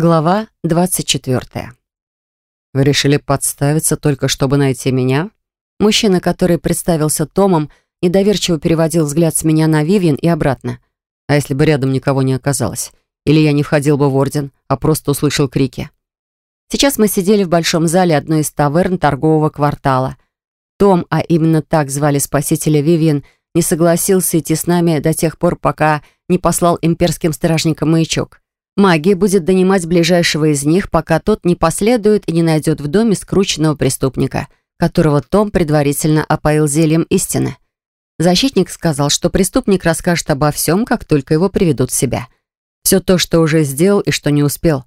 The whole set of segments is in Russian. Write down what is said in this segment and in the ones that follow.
Глава 24. «Вы решили подставиться только чтобы найти меня?» Мужчина, который представился Томом, недоверчиво переводил взгляд с меня на Вивьен и обратно. А если бы рядом никого не оказалось? Или я не входил бы в орден, а просто услышал крики? Сейчас мы сидели в большом зале одной из таверн торгового квартала. Том, а именно так звали спасителя Вивьен, не согласился идти с нами до тех пор, пока не послал имперским стражникам маячок. Магия будет донимать ближайшего из них, пока тот не последует и не найдет в доме скрученного преступника, которого Том предварительно опоил зельем истины. Защитник сказал, что преступник расскажет обо всем, как только его приведут в себя. Все то, что уже сделал и что не успел.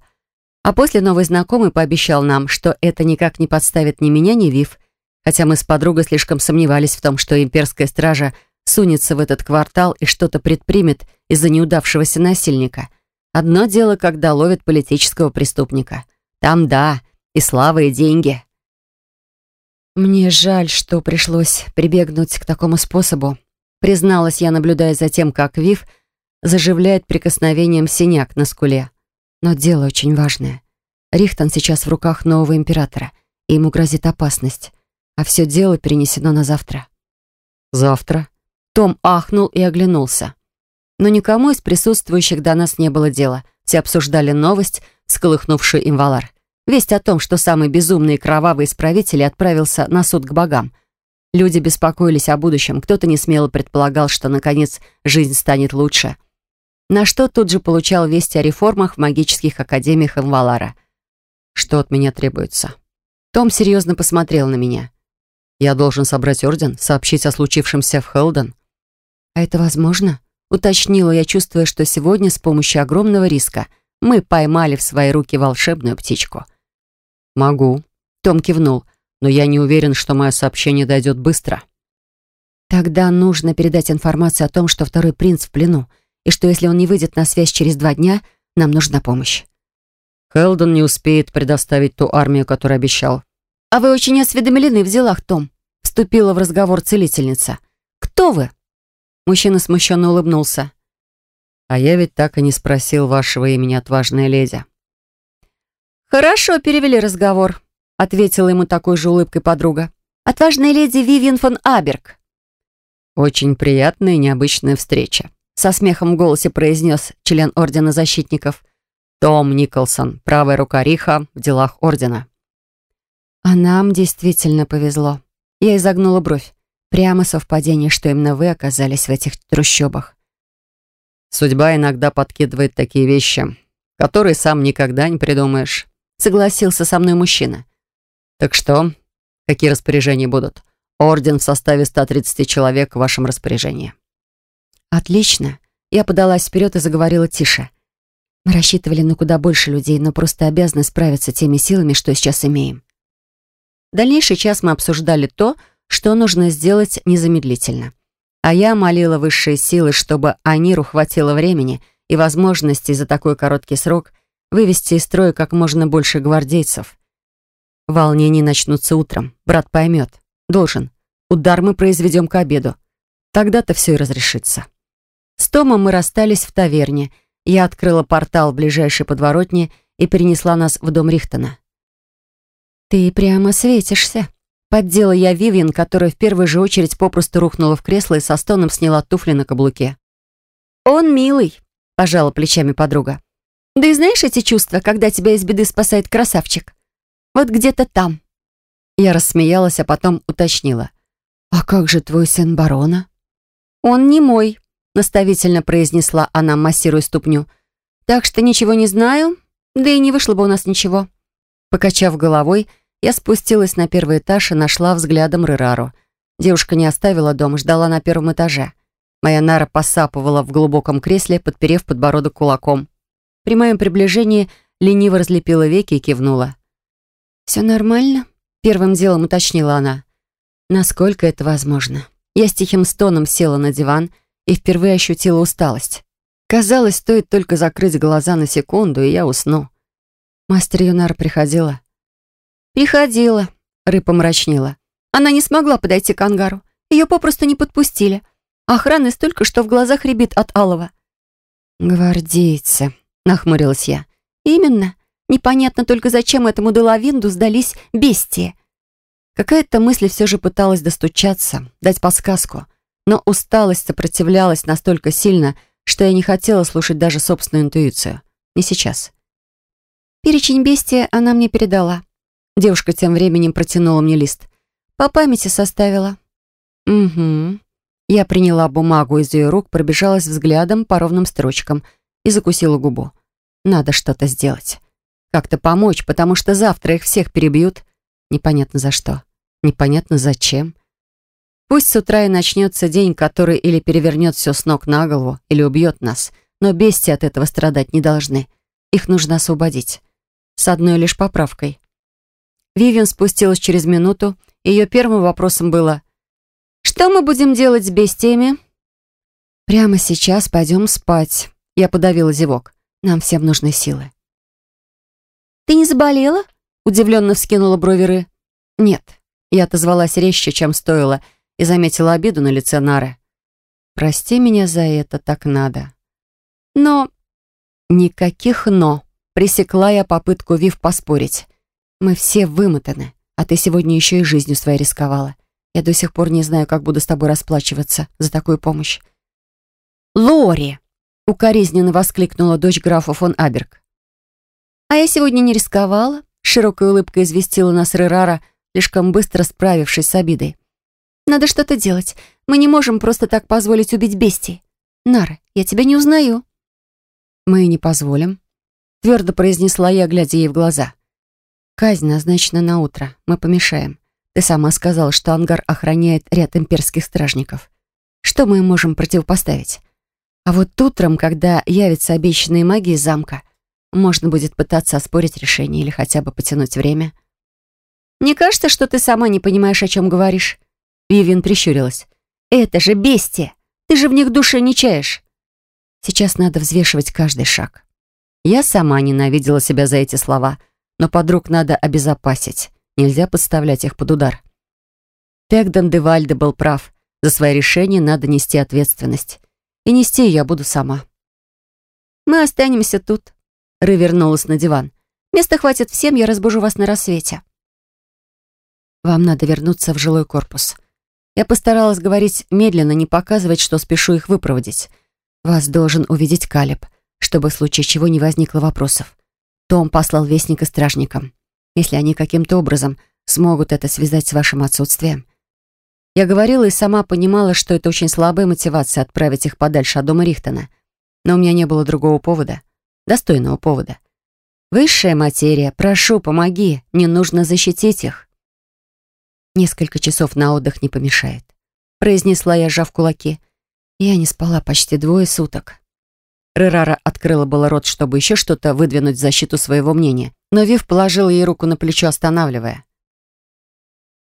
А после новый знакомый пообещал нам, что это никак не подставит ни меня, ни Вив, хотя мы с подругой слишком сомневались в том, что имперская стража сунется в этот квартал и что-то предпримет из-за неудавшегося насильника — Одно дело, когда ловят политического преступника. Там да, и слава, и деньги. Мне жаль, что пришлось прибегнуть к такому способу. Призналась я, наблюдая за тем, как Вив заживляет прикосновением синяк на скуле. Но дело очень важное. Рихтон сейчас в руках нового императора, и ему грозит опасность. А все дело перенесено на завтра. «Завтра?» Том ахнул и оглянулся. Но никому из присутствующих до нас не было дела. Все обсуждали новость, сколыхнувшую им Валар. Весть о том, что самый безумный и кровавый из правителей отправился на суд к богам. Люди беспокоились о будущем, кто-то не смело предполагал, что, наконец, жизнь станет лучше. На что тут же получал вести о реформах в магических академиях Инвалара. «Что от меня требуется?» Том серьезно посмотрел на меня. «Я должен собрать орден, сообщить о случившемся в Хелден». «А это возможно?» Уточнила я, чувствуя, что сегодня с помощью огромного риска мы поймали в свои руки волшебную птичку. «Могу», — Том кивнул, «но я не уверен, что мое сообщение дойдет быстро». «Тогда нужно передать информацию о том, что второй принц в плену, и что если он не выйдет на связь через два дня, нам нужна помощь». Хелдон не успеет предоставить ту армию, которую обещал. «А вы очень осведомлены в делах, Том», — вступила в разговор целительница. «Кто вы?» Мужчина смущенно улыбнулся. «А я ведь так и не спросил вашего имени, отважная леди». «Хорошо перевели разговор», — ответила ему такой же улыбкой подруга. «Отважная леди Вивиан фон Аберг». «Очень приятная и необычная встреча», — со смехом в голосе произнес член Ордена Защитников. «Том Николсон, правая рука Риха в делах Ордена». «А нам действительно повезло». Я изогнула бровь. Прямо совпадение, что именно вы оказались в этих трущобах. Судьба иногда подкидывает такие вещи, которые сам никогда не придумаешь. Согласился со мной мужчина. Так что, какие распоряжения будут? Орден в составе 130 человек в вашем распоряжении. Отлично. Я подалась вперед и заговорила тише. Мы рассчитывали на куда больше людей, но просто обязаны справиться теми силами, что сейчас имеем. Дальнейший час мы обсуждали то, что нужно сделать незамедлительно. А я молила высшие силы, чтобы Аниру хватило времени и возможностей за такой короткий срок вывести из строя как можно больше гвардейцев. Волнения начнутся утром. Брат поймет. Должен. Удар мы произведем к обеду. Тогда-то все и разрешится. С Томом мы расстались в таверне. Я открыла портал ближайшей подворотне и перенесла нас в дом Рихтона. «Ты прямо светишься», Поддела я Вивьен, которая в первую же очередь попросту рухнула в кресло и со стоном сняла туфли на каблуке. «Он милый», — пожала плечами подруга. «Да и знаешь эти чувства, когда тебя из беды спасает красавчик? Вот где-то там». Я рассмеялась, а потом уточнила. «А как же твой сын барона?» «Он не мой», — наставительно произнесла она, массируя ступню. «Так что ничего не знаю, да и не вышло бы у нас ничего». Покачав головой, — я спустилась на первый этаж и нашла взглядом Рерару. Девушка не оставила дом, ждала на первом этаже. Моя нара посапывала в глубоком кресле, подперев подбородок кулаком. При моем приближении лениво разлепила веки и кивнула. «Все нормально?» — первым делом уточнила она. «Насколько это возможно?» Я с тихим стоном села на диван и впервые ощутила усталость. Казалось, стоит только закрыть глаза на секунду, и я усну. Мастер Юнар приходила. «Приходила», — рыба мрачнела. Она не смогла подойти к ангару. Ее попросту не подпустили. Охраны столько, что в глазах рябит от алого. «Гвардейцы», — нахмурилась я. «Именно. Непонятно только, зачем этому Делавинду сдались бестии. Какая-то мысль все же пыталась достучаться, дать подсказку, но усталость сопротивлялась настолько сильно, что я не хотела слушать даже собственную интуицию. Не сейчас. Перечень бестия она мне передала. Девушка тем временем протянула мне лист. По памяти составила. Угу. Я приняла бумагу из ее рук, пробежалась взглядом по ровным строчкам и закусила губу. Надо что-то сделать. Как-то помочь, потому что завтра их всех перебьют. Непонятно за что. Непонятно зачем. Пусть с утра и начнется день, который или перевернет все с ног на голову, или убьет нас, но бести от этого страдать не должны. Их нужно освободить. С одной лишь поправкой. Вивиан спустилась через минуту, ее первым вопросом было «Что мы будем делать с бестиями?» «Прямо сейчас пойдем спать». Я подавила зевок. Нам всем нужны силы. «Ты не заболела?» Удивленно вскинула брови Ры. «Нет». Я отозвалась резче, чем стоило, и заметила обиду на лице Нары. «Прости меня за это, так надо». «Но...» «Никаких «но». Пресекла я попытку Вив поспорить. «Мы все вымотаны, а ты сегодня еще и жизнью своей рисковала. Я до сих пор не знаю, как буду с тобой расплачиваться за такую помощь». «Лори!» — укоризненно воскликнула дочь графа фон Аберг. «А я сегодня не рисковала», — широкой улыбкой известила нас Рерара, слишком быстро справившись с обидой. «Надо что-то делать. Мы не можем просто так позволить убить бестий. Нара, я тебя не узнаю». «Мы не позволим», — твердо произнесла я, глядя ей в глаза. «Казнь назначена на утро. Мы помешаем. Ты сама сказала, что ангар охраняет ряд имперских стражников. Что мы им можем противопоставить? А вот утром, когда явится обещанная магия из замка, можно будет пытаться оспорить решение или хотя бы потянуть время. «Не кажется, что ты сама не понимаешь, о чем говоришь?» Вивин прищурилась. «Это же бестия! Ты же в них души не чаешь!» Сейчас надо взвешивать каждый шаг. Я сама ненавидела себя за эти слова, но подруг надо обезопасить. Нельзя подставлять их под удар. Тегдан де Вальде был прав. За свои решения надо нести ответственность. И нести я буду сама. «Мы останемся тут», Ры вернулась на диван. «Места хватит всем, я разбужу вас на рассвете». «Вам надо вернуться в жилой корпус». Я постаралась говорить медленно, не показывать, что спешу их выпроводить. «Вас должен увидеть Калиб, чтобы в случае чего не возникло вопросов. Том послал вестника стражникам. Если они каким-то образом смогут это связать с вашим отсутствием». Я говорила и сама понимала, что это очень слабая мотивация отправить их подальше от дома Рихтона. Но у меня не было другого повода достойного повода. Высшая материя, прошу, помоги, мне нужно защитить их. Несколько часов на отдых не помешает, произнесла я, сжав кулаки. Я не спала почти двое суток. Рерара открыла было рот, чтобы еще что-то выдвинуть в защиту своего мнения, но Вив положил ей руку на плечо, останавливая.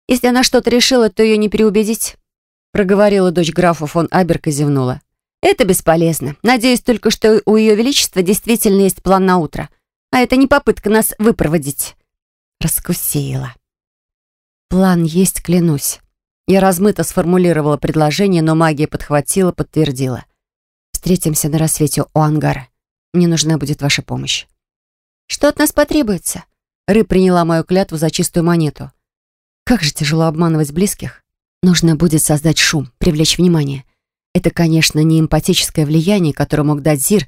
«Если она что-то решила, то ее не переубедить», проговорила дочь графа фон Аберка и зевнула. Это бесполезно. Надеюсь только, что у Ее Величества действительно есть план на утро. А это не попытка нас выпроводить. Раскусила. План есть, клянусь. Я размыто сформулировала предложение, но магия подхватила, подтвердила. Встретимся на рассвете у ангара. Мне нужна будет ваша помощь. Что от нас потребуется? Ры приняла мою клятву за чистую монету. Как же тяжело обманывать близких. Нужно будет создать шум, привлечь внимание — это, конечно, не эмпатическое влияние, которое мог дать Зир,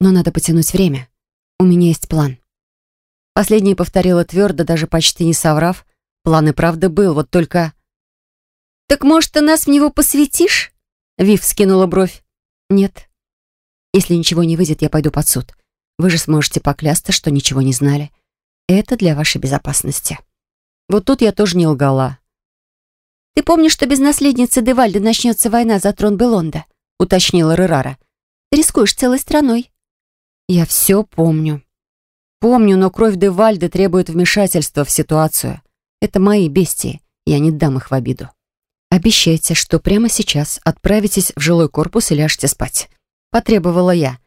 но надо потянуть время. У меня есть план. Последнее повторила твердо, даже почти не соврав. План и правда был, вот только... «Так, может, ты нас в него посвятишь?» Вив скинула бровь. «Нет. Если ничего не выйдет, я пойду под суд. Вы же сможете поклясться, что ничего не знали. Это для вашей безопасности». Вот тут я тоже не лгала. «Ты помнишь, что без наследницы Девальда начнется война за трон Белонда?» — уточнила Рерара. «Ты рискуешь целой страной». «Я все помню. Помню, но кровь Девальды требует вмешательства в ситуацию. Это мои бестии, я не дам их в обиду. Обещайте, что прямо сейчас отправитесь в жилой корпус и ляжете спать». Потребовала я.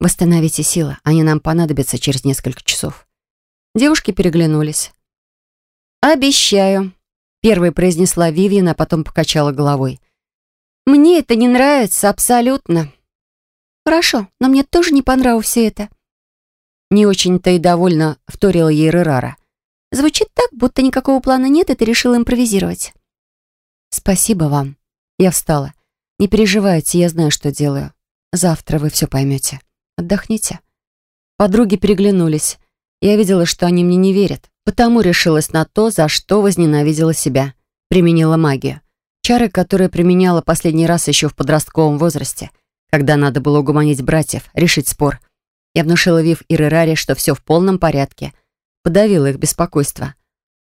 «Восстановите силы, они нам понадобятся через несколько часов». Девушки переглянулись. «Обещаю», Первой произнесла Вивиан, а потом покачала головой. «Мне это не нравится абсолютно». «Хорошо, но мне тоже не понравилось это». Не очень-то и довольно вторила ей Рерара. Звучит так, будто никакого плана нет, и ты решил импровизировать. Спасибо вам. Я встала. Не переживайте, я знаю, что делаю. Завтра вы все поймете. Отдохните. Подруги переглянулись. Я видела, что они мне не верят, потому решилась на то, за что возненавидела себя. Применила магию. Чары, которые применяла последний раз еще в подростковом возрасте, когда надо было угомонить братьев, решить спор. Я внушила Вив и Рераре, что все в полном порядке. Подавила их беспокойство.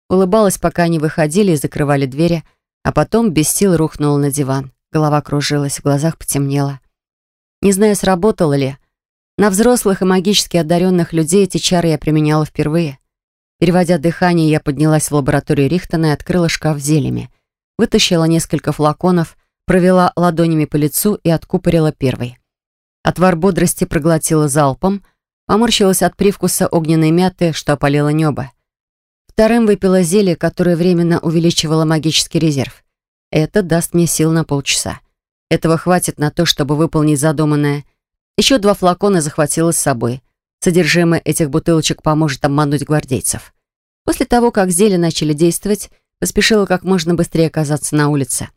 Улыбалась, пока они выходили и закрывали двери, а потом без сил рухнула на диван. Голова кружилась, в глазах потемнело. Не знаю, сработало ли. На взрослых и магически одаренных людей эти чары я применяла впервые. Переводя дыхание, я поднялась в лабораторию Рихтона и открыла шкаф зельями. Вытащила несколько флаконов, провела ладонями по лицу и откупорила первый. Отвар бодрости проглотила залпом, поморщилась от привкуса огненной мяты, что опалило небо. Вторым выпила зелье, которое временно увеличивало магический резерв. Это даст мне сил на полчаса. Этого хватит на то, чтобы выполнить задуманное. Еще два флакона захватила с собой. Содержимое этих бутылочек поможет обмануть гвардейцев. После того, как зелья начали действовать, поспешила как можно быстрее оказаться на улице.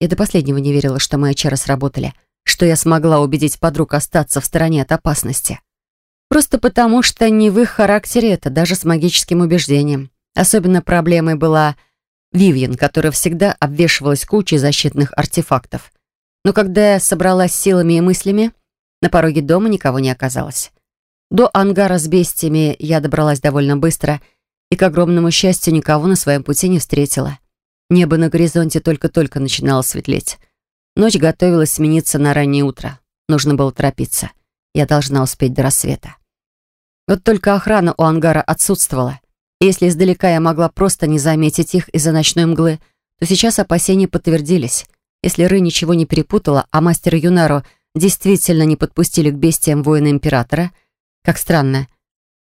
Я до последнего не верила, что мои чары сработали, что я смогла убедить подруг остаться в стороне от опасности. Просто потому, что не в их характере это, даже с магическим убеждением. Особенно проблемой была Вивьен, которая всегда обвешивалась кучей защитных артефактов. Но когда я собралась силами и мыслями, на пороге дома никого не оказалось. До ангара с бестиями я добралась довольно быстро и, к огромному счастью, никого на своем пути не встретила. Небо на горизонте только-только начинало светлеть. Ночь готовилась смениться на раннее утро. Нужно было торопиться. Я должна успеть до рассвета. Вот только охрана у ангара отсутствовала. И если издалека я могла просто не заметить их из-за ночной мглы, то сейчас опасения подтвердились. Если Ры ничего не перепутала, а мастера Юнару действительно не подпустили к бестиям воина Императора, как странно.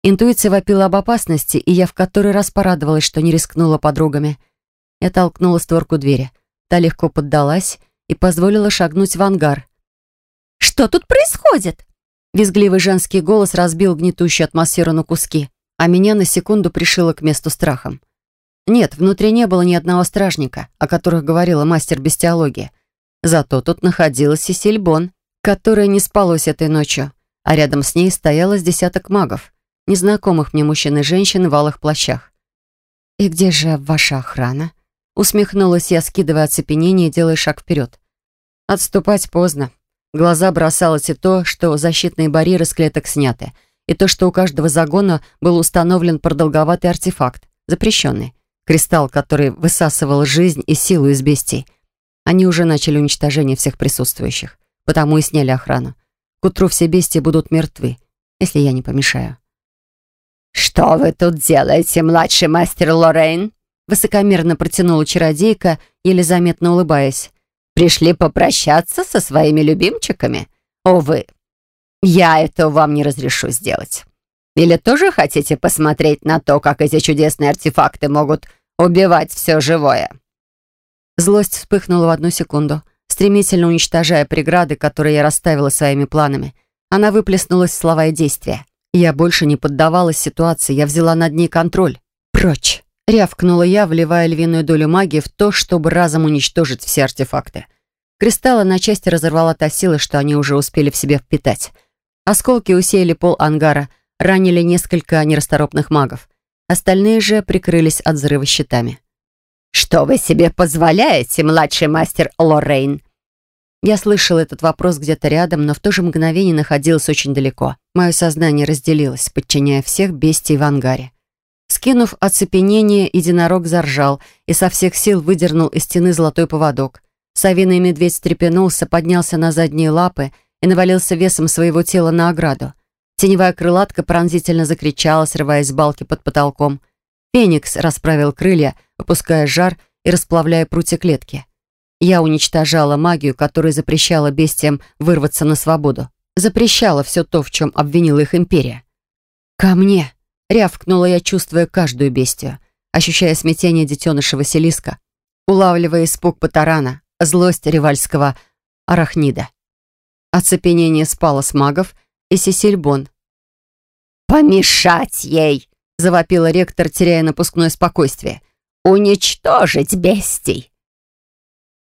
Интуиция вопила об опасности, и я в который раз порадовалась, что не рискнула подругами — я толкнула створку двери. Та легко поддалась и позволила шагнуть в ангар. «Что тут происходит?» Визгливый женский голос разбил гнетущую атмосферу на куски, а меня на секунду пришило к месту страхом. Нет, внутри не было ни одного стражника, о которых говорила мастер бестиологии. Зато тут находилась Сесиль Бон, которая не спалась этой ночью, а рядом с ней стояло с десяток магов, незнакомых мне мужчин и женщин в алых плащах. «И где же ваша охрана?» Усмехнулась я, скидывая оцепенение и делая шаг вперед. Отступать поздно. Глаза бросалось и то, что защитные барьеры с клеток сняты, и то, что у каждого загона был установлен продолговатый артефакт, запрещенный. Кристалл, который высасывал жизнь и силу из бестий. Они уже начали уничтожение всех присутствующих, потому и сняли охрану. К утру все бестии будут мертвы, если я не помешаю. «Что вы тут делаете, младший мастер Лоррейн?» Высокомерно протянула чародейка, еле заметно улыбаясь. «Пришли попрощаться со своими любимчиками? Увы, я этого вам не разрешу сделать. Или тоже хотите посмотреть на то, как эти чудесные артефакты могут убивать все живое?» Злость вспыхнула в одну секунду, стремительно уничтожая преграды, которые я расставила своими планами. Она выплеснулась в слова и действия. Я больше не поддавалась ситуации, я взяла над ней контроль. Прочь! Рявкнула я, вливая львиную долю магии в то, чтобы разом уничтожить все артефакты. Кристаллы на части разорвала та сила, что они уже успели в себе впитать. Осколки усеяли пол ангара, ранили несколько нерасторопных магов. Остальные же прикрылись от взрыва щитами. «Что вы себе позволяете, младший мастер Лоррейн?» Я слышала этот вопрос где-то рядом, но в то же мгновение находилась очень далеко. Мое сознание разделилось, подчиняя всех бестий в ангаре. Скинув оцепенение, единорог заржал и со всех сил выдернул из стены золотой поводок. Савиный медведь встрепенулся, поднялся на задние лапы и навалился весом своего тела на ограду. Теневая крылатка пронзительно закричала, срываясь с балки под потолком. Феникс расправил крылья, выпуская жар и расплавляя прутья клетки. Я уничтожала магию, которая запрещала бестиям вырваться на свободу. Запрещала все то, в чем обвинила их империя. «Ко мне!» Рявкнула я, чувствуя каждую бестию, ощущая смятение детеныша Василиска, улавливая испуг Патарана, злость ревальского арахнида. Оцепенение спало с магов и Сесильбон. «Помешать ей!» — завопила ректор, теряя напускное спокойствие. «Уничтожить бестий!»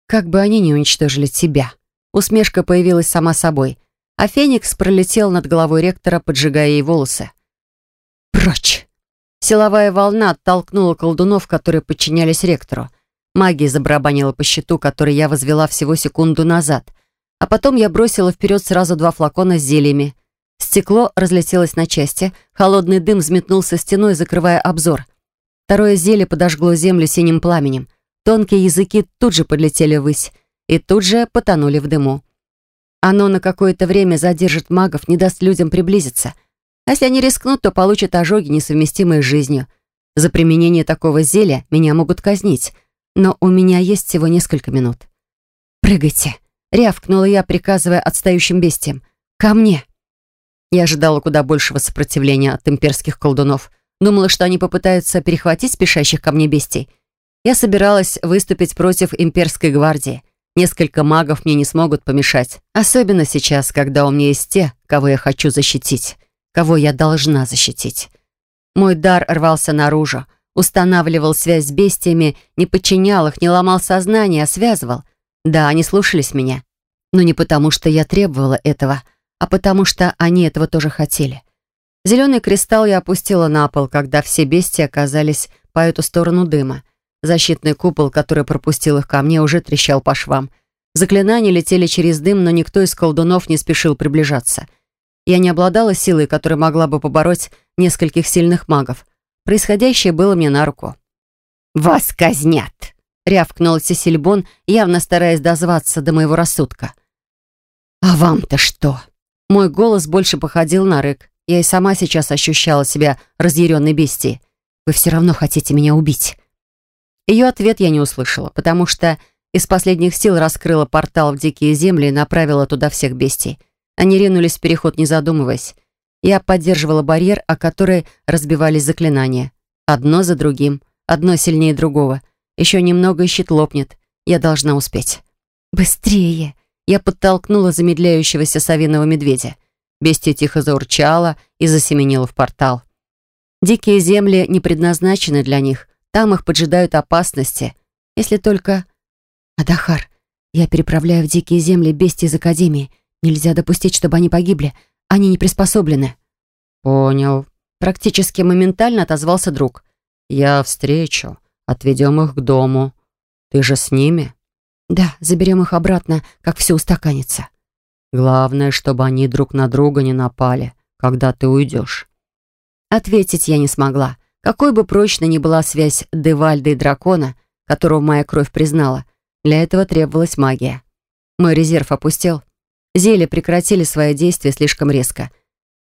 Как бы они ни уничтожили тебя. Усмешка появилась сама собой, а Феникс пролетел над головой ректора, поджигая ей волосы. «Прочь!» Силовая волна оттолкнула колдунов, которые подчинялись ректору. Магия забарабанила по щиту, который я возвела всего секунду назад. А потом я бросила вперед сразу два флакона с зельями. Стекло разлетелось на части, холодный дым взметнулся стеной, закрывая обзор. Второе зелье подожгло землю синим пламенем. Тонкие языки тут же подлетели ввысь и тут же потонули в дыму. Оно на какое-то время задержит магов, не даст людям приблизиться. А если они рискнут, то получат ожоги, несовместимые с жизнью. За применение такого зелья меня могут казнить, но у меня есть всего несколько минут. «Прыгайте!» — рявкнула я, приказывая отстающим бестиям. «Ко мне!» Я ожидала куда большего сопротивления от имперских колдунов. Думала, что они попытаются перехватить спешащих ко мне бестий. Я собиралась выступить против имперской гвардии. Несколько магов мне не смогут помешать. Особенно сейчас, когда у меня есть те, кого я хочу защитить. Кого я должна защитить. Мой дар рвался наружу. Устанавливал связь с бестиями, не подчинял их, не ломал сознание, а связывал. Да, они слушались меня. Но не потому, что я требовала этого, а потому что они этого тоже хотели. Зеленый кристалл я опустила на пол, когда все бестии оказались по эту сторону дыма. Защитный купол, который пропустил их ко мне, уже трещал по швам. Заклинания летели через дым, но никто из колдунов не спешил приближаться. Я не обладала силой, которая могла бы побороть нескольких сильных магов. Происходящее было мне на руку. «Вас казнят!» — рявкнул Сесильбон, явно стараясь дозваться до моего рассудка. «А вам-то что?» Мой голос больше походил на рык. Я и сама сейчас ощущала себя разъяренной бестией. «Вы все равно хотите меня убить». Ее ответ я не услышала, потому что из последних сил раскрыла портал в дикие земли и направила туда всех бестий. Они ринулись в переход, не задумываясь. Я поддерживала барьер, о который разбивались заклинания. Одно за другим, одно сильнее другого. Еще немного и щит лопнет. Я должна успеть. «Быстрее!» Я подтолкнула замедляющегося совиного медведя. Бестия тихо заурчала и засеменила в портал. Дикие земли не предназначены для них. Там их поджидают опасности. Если только... Адахар, я переправляю в дикие земли бестий из Академии. Нельзя допустить, чтобы они погибли. Они не приспособлены. Понял. Практически моментально отозвался друг. Я встречу. Отведем их к дому. Ты же с ними? Да, заберем их обратно, как все устаканится. Главное, чтобы они друг на друга не напали, когда ты уйдешь. Ответить я не смогла. Какой бы прочной ни была связь Девальда и дракона, которого моя кровь признала, для этого требовалась магия. Мой резерв опустел. Зелья прекратили свои действия слишком резко.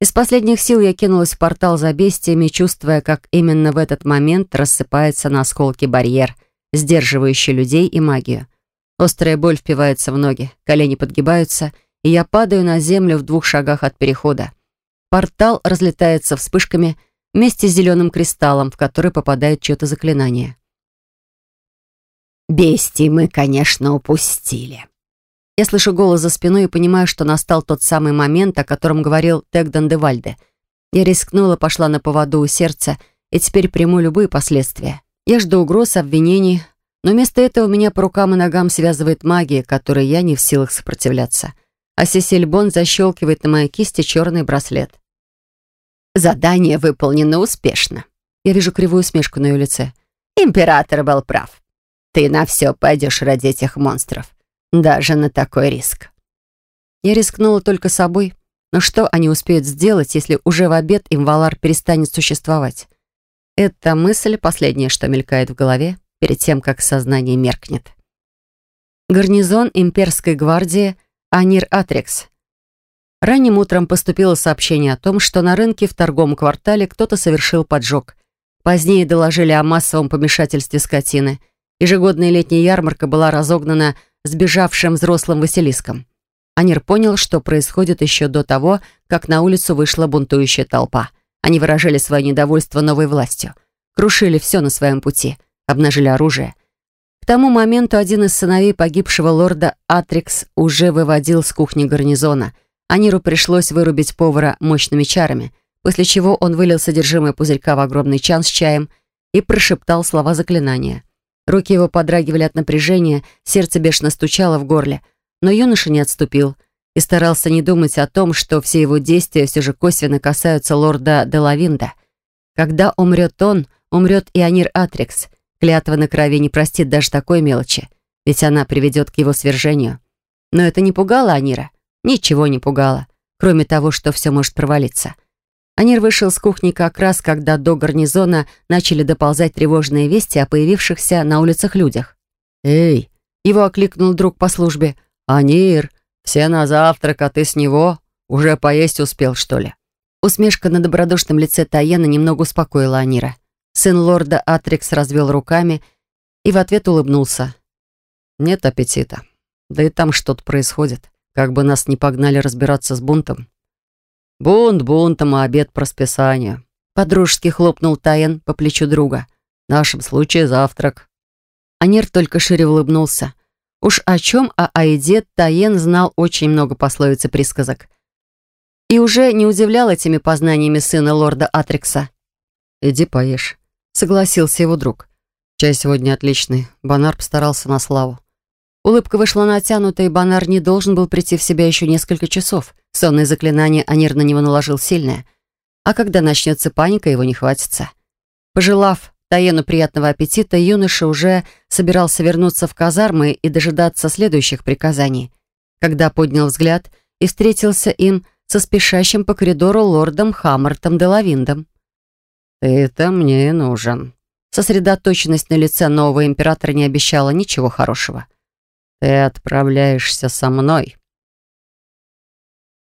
Из последних сил я кинулась в портал за бестиями, чувствуя, как именно в этот момент рассыпается на осколки барьер, сдерживающий людей и магию. Острая боль впивается в ноги, колени подгибаются, и я падаю на землю в двух шагах от перехода. Портал разлетается вспышками вместе с зеленым кристаллом, в который попадает чье-то заклинание. «Бестий мы, конечно, упустили». Я слышу голос за спиной и понимаю, что настал тот самый момент, о котором говорил Тегдан де Вальде. Я рискнула, пошла на поводу у сердца и теперь приму любые последствия. Я жду угроз, обвинений, но вместо этого меня по рукам и ногам связывает магия, которой я не в силах сопротивляться. А Сесиль Бон защелкивает на моей кисти черный браслет. Задание выполнено успешно. Я вижу кривую усмешку на ее лице. Император был прав. Ты на все пойдешь ради этих монстров. Даже на такой риск. Я рискнула только собой. Но что они успеют сделать, если уже в обед им Валар перестанет существовать? Эта мысль последняя, что мелькает в голове перед тем, как сознание меркнет. Гарнизон имперской гвардии Анир Атрекс. Ранним утром поступило сообщение о том, что на рынке в торговом квартале кто-то совершил поджог. Позднее доложили о массовом помешательстве скотины. Ежегодная летняя ярмарка была разогнана сбежавшим взрослым Василиском. Анир понял, что происходит еще до того, как на улицу вышла бунтующая толпа. Они выражали свое недовольство новой властью. Крушили все на своем пути — обнажили оружие. К тому моменту один из сыновей погибшего лорда Атрикс уже выводил с кухни гарнизона. Аниру пришлось вырубить повара мощными чарами, после чего он вылил содержимое пузырька в огромный чан с чаем и прошептал слова заклинания. Руки его подрагивали от напряжения, сердце бешено стучало в горле, но юноша не отступил и старался не думать о том, что все его действия все же косвенно касаются лорда Делавинда. Когда умрет он, умрет и Анир Атрикс. Клятва на крови не простит даже такой мелочи, ведь она приведет к его свержению. Но это не пугало Анира. Ничего не пугало, кроме того, что все может провалиться. Анир вышел с кухни как раз, когда до гарнизона начали доползать тревожные вести о появившихся на улицах людях. «Эй!» — его окликнул друг по службе. «Анир, все на завтрак, а ты с него? Уже поесть успел, что ли?» Усмешка на добродушном лице Тайена немного успокоила Анира. Сын лорда Атрикс развел руками и в ответ улыбнулся. «Нет аппетита. Да и там что-то происходит. Как бы нас не погнали разбираться с бунтом. Бунт бунтом, а обед по расписанию. Подружески хлопнул Таен по плечу друга. В нашем случае завтрак. Анир только шире улыбнулся. Уж о чем о Айде Таен знал очень много пословиц и присказок. И уже не удивлял этими познаниями сына лорда Атрикса. «Иди поешь», — согласился его друг. «Чай сегодня отличный. Бонар постарался на славу». Улыбка вышла натянута, и Бонар не должен был прийти в себя еще несколько часов. Сонное заклинание Анир на него наложил сильное. А когда начнется паника, его не хватится. Пожелав Таену приятного аппетита, юноша уже собирался вернуться в казармы и дожидаться следующих приказаний. Когда поднял взгляд и встретился им со спешащим по коридору лордом Хаммертом де Лавиндом. «Ты-то мне нужен». Сосредоточенность на лице нового императора не обещала ничего хорошего. «Ты отправляешься со мной»,